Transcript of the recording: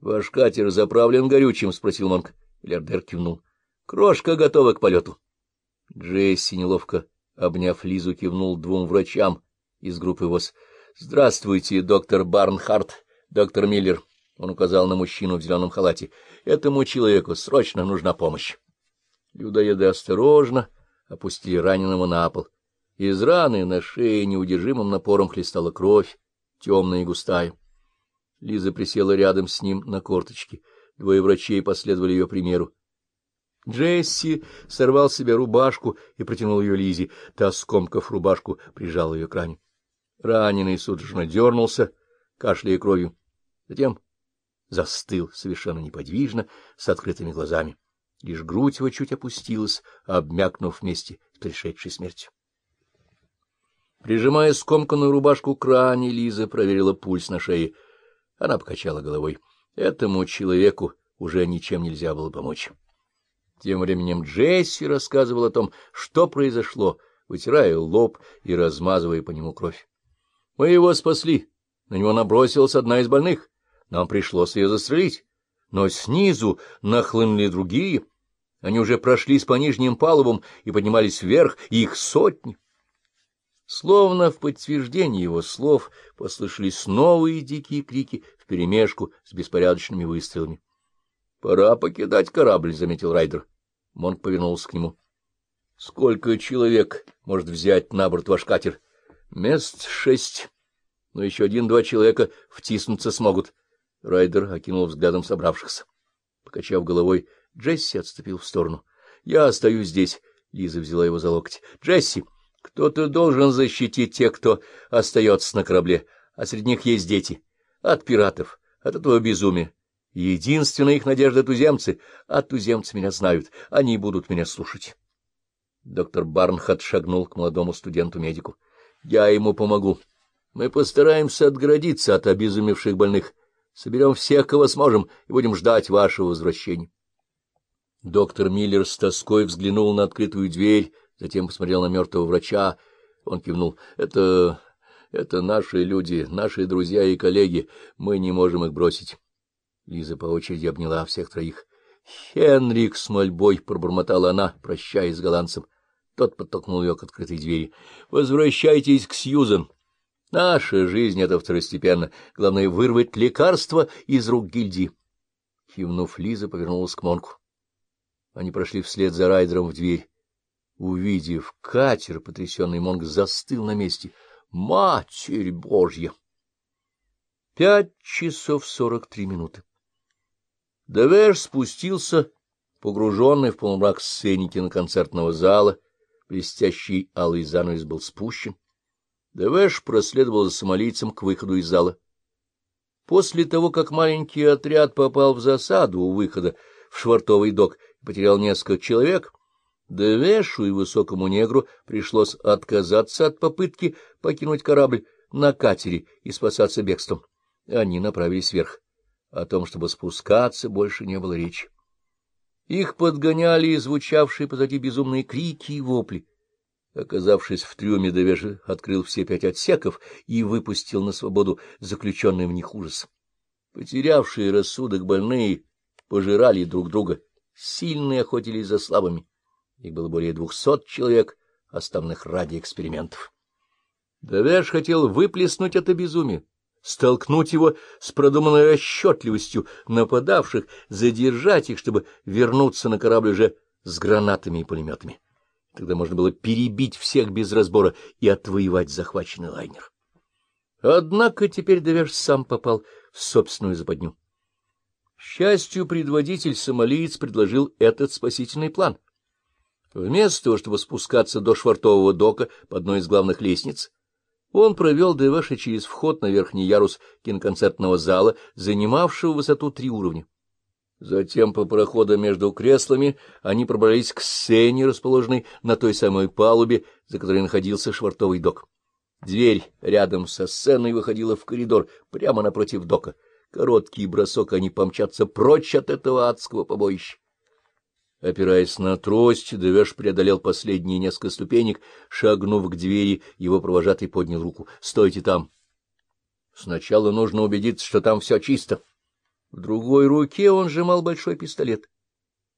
— Ваш катер заправлен горючим? — спросил Монк. Миллиардер кивнул. — Крошка готова к полету. Джесси, неловко обняв Лизу, кивнул двум врачам из группы ВОЗ. — Здравствуйте, доктор Барнхарт, доктор Миллер. Он указал на мужчину в зеленом халате. — Этому человеку срочно нужна помощь. Людоеды осторожно опустили раненого на пол. Из раны на шее неудержимым напором хлестала кровь, темная и густая. Лиза присела рядом с ним на корточки. Двое врачей последовали ее примеру. Джесси сорвал с себя рубашку и протянул ее Лизе. Та, скомкав рубашку, прижала ее к ране. Раненый судорожно дернулся, кашляя кровью. Затем застыл совершенно неподвижно, с открытыми глазами. Лишь грудь его чуть опустилась, обмякнув вместе с пришедшей смертью. Прижимая скомканную рубашку к ране, Лиза проверила пульс на шее — она покачала головой. Этому человеку уже ничем нельзя было помочь. Тем временем Джесси рассказывал о том, что произошло, вытирая лоб и размазывая по нему кровь. — Мы его спасли. На него набросилась одна из больных. Нам пришлось ее застрелить. Но снизу нахлынули другие. Они уже прошлись по нижним палубам и поднимались вверх, и их сотни. Словно в подтверждение его слов послышались новые дикие крики вперемешку с беспорядочными выстрелами. — Пора покидать корабль, — заметил Райдер. Монк повернулся к нему. — Сколько человек может взять на борт ваш катер? — Мест шесть. Но еще один-два человека втиснуться смогут. Райдер окинул взглядом собравшихся. Покачав головой, Джесси отступил в сторону. — Я остаюсь здесь. Лиза взяла его за локоть. — Джесси! — кто-то должен защитить тех, кто остается на корабле, а среди них есть дети. От пиратов, от этого безумия. Единственная их надежда — туземцы, а туземцы меня знают, они будут меня слушать. Доктор Барнхат шагнул к молодому студенту-медику. — Я ему помогу. Мы постараемся отгородиться от обезумевших больных. Соберем всех, кого сможем, и будем ждать вашего возвращения. Доктор Миллер с тоской взглянул на открытую дверь, затем посмотрел на мертвого врача. Он кивнул. — Это... это наши люди, наши друзья и коллеги. Мы не можем их бросить. Лиза по очереди обняла всех троих. — Хенрик с мольбой пробормотала она, прощаясь с голландцем. Тот подтолкнул ее к открытой двери. — Возвращайтесь к Сьюзен. Наша жизнь — это второстепенно. Главное — вырвать лекарство из рук гильдии. Кивнув, Лиза повернулась к Монку. Они прошли вслед за Райдером в дверь. Увидев катер, потрясенный Монк застыл на месте. Матерь Божья! Пять часов сорок три минуты. Девеш спустился с погруженной в полумрак сцены киноконцертного зала. Блестящий алый занавес был спущен. Девеш проследовал за сомалийцем к выходу из зала. После того, как маленький отряд попал в засаду у выхода в швартовый док и потерял несколько человек, Девешу и высокому негру пришлось отказаться от попытки покинуть корабль на катере и спасаться бегством. Они направились вверх. О том, чтобы спускаться, больше не было речи. Их подгоняли звучавшие позади безумные крики и вопли. Оказавшись в трюме, Девеш открыл все пять отсеков и выпустил на свободу заключенный в них ужас. Потерявшие рассудок больные пожирали друг друга, сильные охотились за слабыми. Их было более двухсот человек, оставленных ради экспериментов. Давеш хотел выплеснуть это безумие, столкнуть его с продуманной расчетливостью нападавших, задержать их, чтобы вернуться на корабль уже с гранатами и пулеметами. Тогда можно было перебить всех без разбора и отвоевать захваченный лайнер. Однако теперь Давеш сам попал в собственную западню. К счастью, предводитель сомалиец предложил этот спасительный план — Вместо того, чтобы спускаться до швартового дока по одной из главных лестниц, он провел Девеша через вход на верхний ярус киноконцертного зала, занимавшего высоту три уровня. Затем по проходу между креслами они пробрались к сцене, расположенной на той самой палубе, за которой находился швартовый док. Дверь рядом со сценой выходила в коридор, прямо напротив дока. Короткий бросок, они помчатся прочь от этого адского побоища. Опираясь на трость, Девеш преодолел последние несколько ступенек, шагнув к двери, его провожатый поднял руку. — Стойте там. Сначала нужно убедиться, что там все чисто. В другой руке он сжимал большой пистолет.